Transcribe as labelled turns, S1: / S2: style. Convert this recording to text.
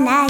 S1: ない